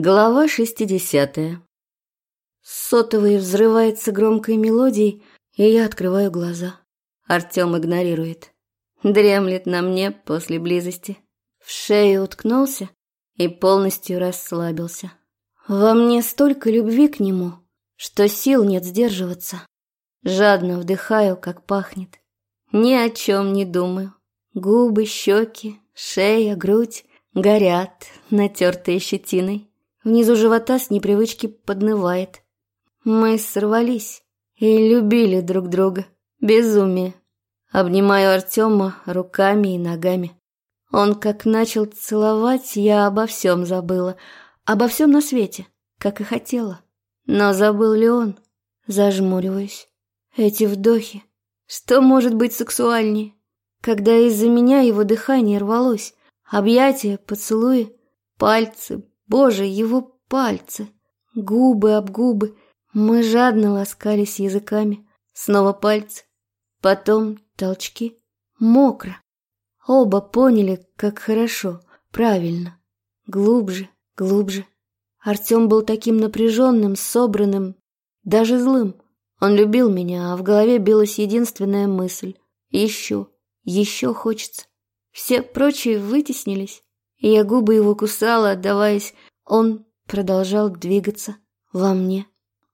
Глава шестидесятая. Сотовый взрывается громкой мелодией, и я открываю глаза. Артем игнорирует. Дремлет на мне после близости. В шею уткнулся и полностью расслабился. Во мне столько любви к нему, что сил нет сдерживаться. Жадно вдыхаю, как пахнет. Ни о чем не думаю. Губы, щеки, шея, грудь горят, натертые щетиной. Внизу живота с непривычки поднывает. Мы сорвались и любили друг друга. Безумие. Обнимаю Артема руками и ногами. Он как начал целовать, я обо всем забыла. Обо всем на свете, как и хотела. Но забыл ли он? Зажмуриваюсь. Эти вдохи. Что может быть сексуальнее? Когда из-за меня его дыхание рвалось. Объятия, поцелуи, пальцы, Боже, его пальцы, губы об губы. Мы жадно ласкались языками. Снова пальцы. Потом толчки. Мокро. Оба поняли, как хорошо, правильно. Глубже, глубже. Артем был таким напряженным, собранным, даже злым. Он любил меня, а в голове билась единственная мысль. Еще, еще хочется. Все прочие вытеснились я губы его кусала, отдаваясь. Он продолжал двигаться во мне,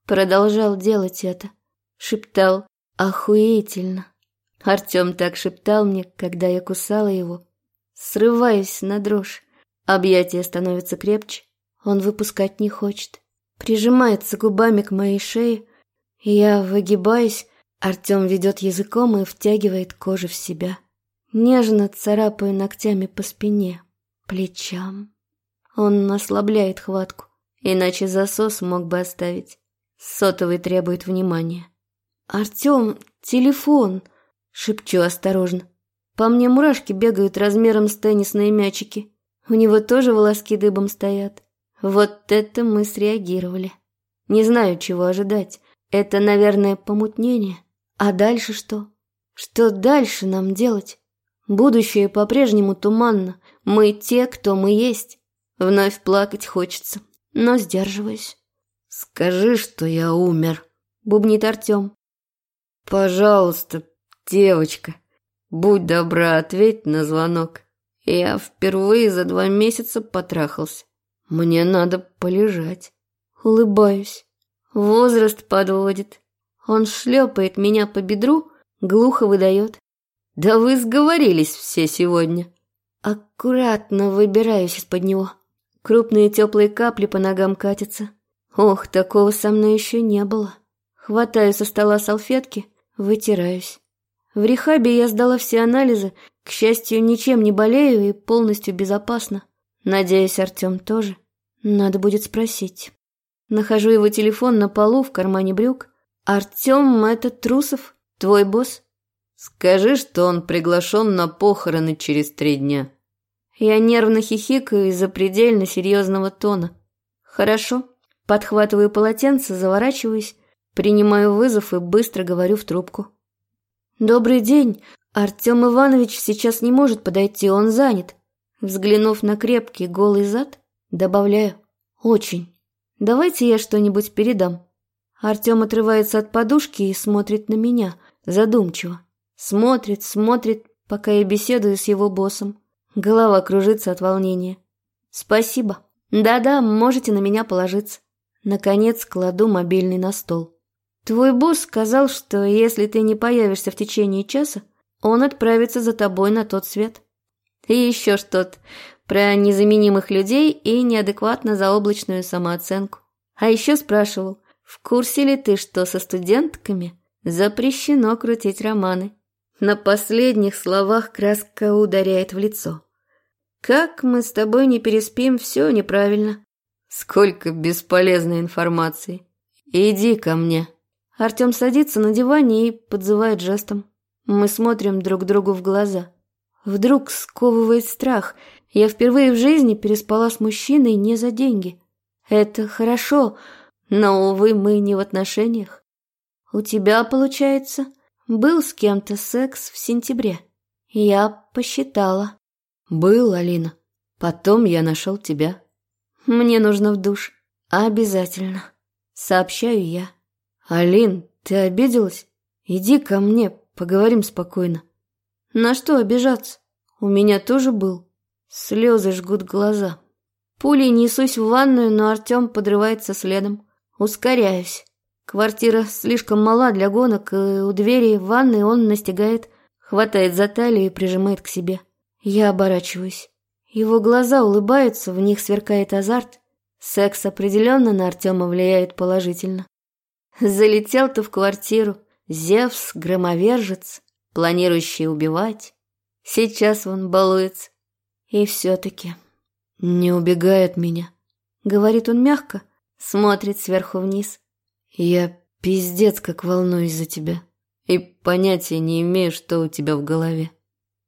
продолжал делать это. Шептал охуительно. Артем так шептал мне, когда я кусала его. Срываюсь на дрожь. Объятие становится крепче. Он выпускать не хочет. Прижимается губами к моей шее. Я выгибаюсь. Артем ведет языком и втягивает кожу в себя. Нежно царапаю ногтями по спине, плечам. Он ослабляет хватку, иначе засос мог бы оставить. Сотовый требует внимания. «Артем, телефон!» — шепчу осторожно. По мне мурашки бегают размером с теннисные мячики. У него тоже волоски дыбом стоят. Вот это мы среагировали. Не знаю, чего ожидать. Это, наверное, помутнение. А дальше что? Что дальше нам делать? Будущее по-прежнему туманно. Мы те, кто мы есть. Вновь плакать хочется, но сдерживаюсь. «Скажи, что я умер», — бубнит Артем. «Пожалуйста, девочка, будь добра, ответь на звонок. Я впервые за два месяца потрахался. Мне надо полежать». Улыбаюсь. Возраст подводит. Он шлепает меня по бедру, глухо выдает. «Да вы сговорились все сегодня». Аккуратно выбираюсь из-под него. Крупные теплые капли по ногам катятся. Ох, такого со мной еще не было. Хватаю со стола салфетки, вытираюсь. В рехабе я сдала все анализы, к счастью, ничем не болею и полностью безопасно. Надеюсь, Артем тоже. Надо будет спросить. Нахожу его телефон на полу в кармане брюк. Артем, это Трусов, твой босс? Скажи, что он приглашен на похороны через три дня. Я нервно хихикаю из-за предельно серьезного тона. Хорошо. Подхватываю полотенце, заворачиваюсь, принимаю вызов и быстро говорю в трубку. «Добрый день. Артем Иванович сейчас не может подойти, он занят». Взглянув на крепкий голый зад, добавляю «Очень. Давайте я что-нибудь передам». Артем отрывается от подушки и смотрит на меня, задумчиво. Смотрит, смотрит, пока я беседую с его боссом. Голова кружится от волнения. Спасибо. Да-да, можете на меня положиться. Наконец кладу мобильный на стол. Твой босс сказал, что если ты не появишься в течение часа, он отправится за тобой на тот свет. И еще что-то про незаменимых людей и неадекватно заоблачную самооценку. А еще спрашивал, в курсе ли ты, что со студентками запрещено крутить романы? На последних словах краска ударяет в лицо. Как мы с тобой не переспим, все неправильно. Сколько бесполезной информации. Иди ко мне. Артем садится на диване и подзывает жестом. Мы смотрим друг другу в глаза. Вдруг сковывает страх. Я впервые в жизни переспала с мужчиной не за деньги. Это хорошо, но, увы, мы не в отношениях. У тебя, получается, был с кем-то секс в сентябре. Я посчитала. Был, Алина. Потом я нашел тебя. Мне нужно в душ. Обязательно. Сообщаю я. Алин, ты обиделась? Иди ко мне, поговорим спокойно. На что обижаться? У меня тоже был. Слезы жгут глаза. Пулей несусь в ванную, но Артем подрывается следом. Ускоряюсь. Квартира слишком мала для гонок, и у двери в ванной он настигает, хватает за талию и прижимает к себе. Я оборачиваюсь. Его глаза улыбаются, в них сверкает азарт. Секс определенно на Артема влияет положительно. Залетел ты в квартиру, Зевс, громовержец, планирующий убивать. Сейчас он балуется. И все-таки не убегает меня. Говорит он мягко, смотрит сверху вниз. Я пиздец как волнуюсь за тебя. И понятия не имею, что у тебя в голове.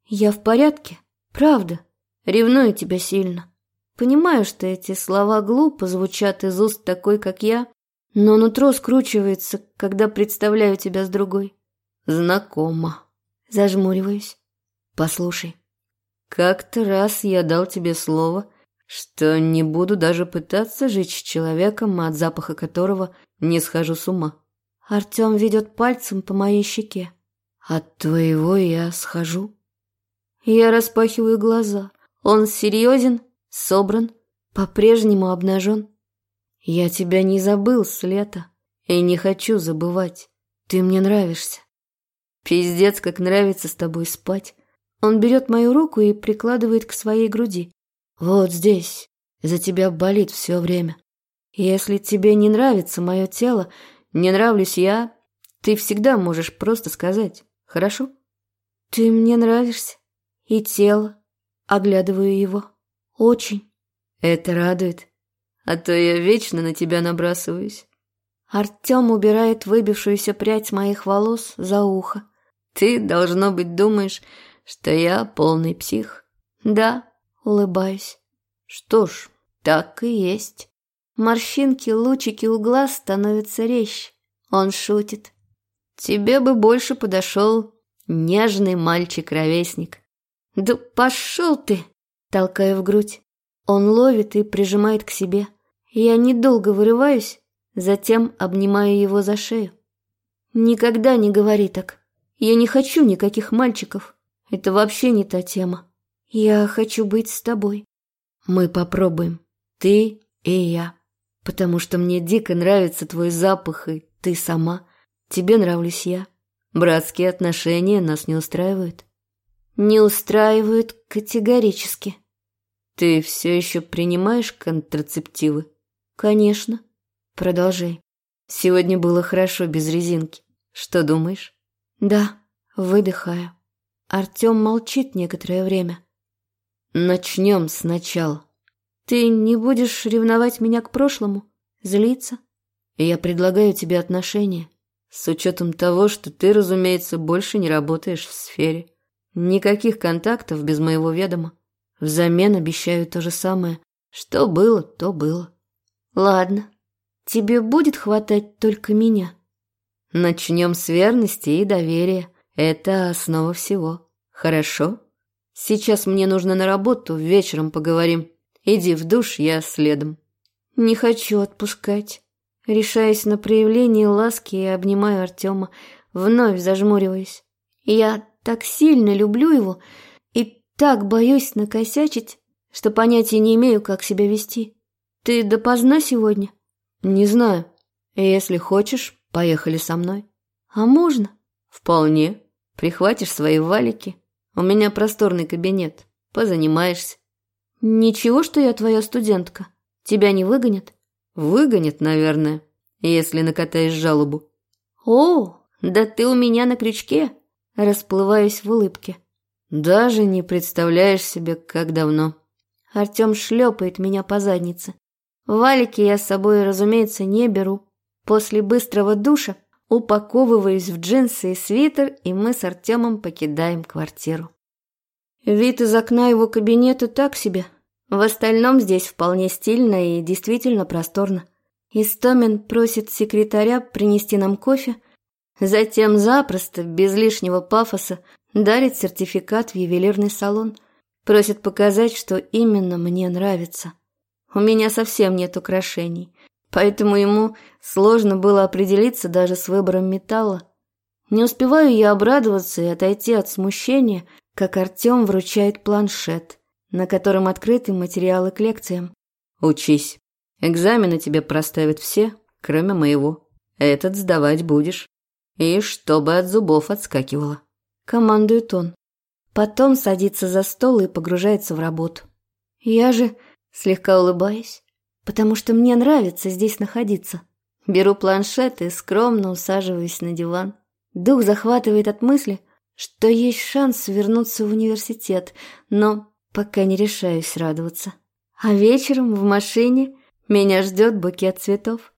Я в порядке, правда. Ревную тебя сильно. Понимаю, что эти слова глупо звучат из уст такой, как я, но нутро скручивается, когда представляю тебя с другой. Знакомо. Зажмуриваюсь. Послушай, как-то раз я дал тебе слово, что не буду даже пытаться жить с человеком, от запаха которого не схожу с ума. Артем ведет пальцем по моей щеке. От твоего я схожу. Я распахиваю глаза. Он серьезен, собран, по-прежнему обнажен. Я тебя не забыл с лета и не хочу забывать. Ты мне нравишься. Пиздец, как нравится с тобой спать. Он берет мою руку и прикладывает к своей груди. Вот здесь. За тебя болит все время. Если тебе не нравится мое тело, не нравлюсь я, ты всегда можешь просто сказать, хорошо? Ты мне нравишься. И тело. Оглядываю его. Очень. Это радует. А то я вечно на тебя набрасываюсь. Артем убирает выбившуюся прядь моих волос за ухо. Ты, должно быть, думаешь, что я полный псих. Да, улыбаюсь. Что ж, так и есть. Морщинки, лучики у глаз становятся резче. Он шутит. Тебе бы больше подошел нежный мальчик-ровесник. Да пошел ты! Толкаю в грудь. Он ловит и прижимает к себе. Я недолго вырываюсь, затем обнимаю его за шею. Никогда не говори так. Я не хочу никаких мальчиков. Это вообще не та тема. Я хочу быть с тобой. Мы попробуем. Ты и я. Потому что мне дико нравится твой запах, и ты сама. Тебе нравлюсь я. Братские отношения нас не устраивают. Не устраивают категорически. Ты все еще принимаешь контрацептивы? Конечно. Продолжай. Сегодня было хорошо без резинки. Что думаешь? Да, выдыхаю. Артем молчит некоторое время. Начнем сначала. Ты не будешь ревновать меня к прошлому? Злиться? Я предлагаю тебе отношения. С учетом того, что ты, разумеется, больше не работаешь в сфере. Никаких контактов без моего ведома. Взамен обещаю то же самое. Что было, то было. Ладно. Тебе будет хватать только меня. Начнем с верности и доверия. Это основа всего. Хорошо? Сейчас мне нужно на работу, вечером поговорим. Иди в душ, я следом. Не хочу отпускать. Решаясь на проявление ласки и обнимаю Артема, вновь зажмуриваясь. Я так сильно люблю его и так боюсь накосячить, что понятия не имею, как себя вести. Ты допоздна сегодня? Не знаю. Если хочешь, поехали со мной. А можно? Вполне. Прихватишь свои валики. У меня просторный кабинет. Позанимаешься. Ничего, что я твоя студентка. Тебя не выгонят? Выгонят, наверное, если накатаешь жалобу. О, да ты у меня на крючке. Расплываюсь в улыбке. Даже не представляешь себе, как давно. Артем шлепает меня по заднице. Валики я с собой, разумеется, не беру. После быстрого душа Упаковываюсь в джинсы и свитер, и мы с Артемом покидаем квартиру. Вид из окна его кабинета так себе. В остальном здесь вполне стильно и действительно просторно. Истомин просит секретаря принести нам кофе, затем запросто, без лишнего пафоса, дарит сертификат в ювелирный салон, просит показать, что именно мне нравится. У меня совсем нет украшений, поэтому ему сложно было определиться даже с выбором металла. Не успеваю я обрадоваться и отойти от смущения, как Артем вручает планшет, на котором открыты материалы к лекциям. «Учись. Экзамены тебе проставят все, кроме моего. Этот сдавать будешь. И чтобы от зубов отскакивало». Командует он. Потом садится за стол и погружается в работу. Я же слегка улыбаюсь, потому что мне нравится здесь находиться. Беру планшет и скромно усаживаюсь на диван. Дух захватывает от мысли, что есть шанс вернуться в университет, но пока не решаюсь радоваться. А вечером в машине меня ждет букет цветов.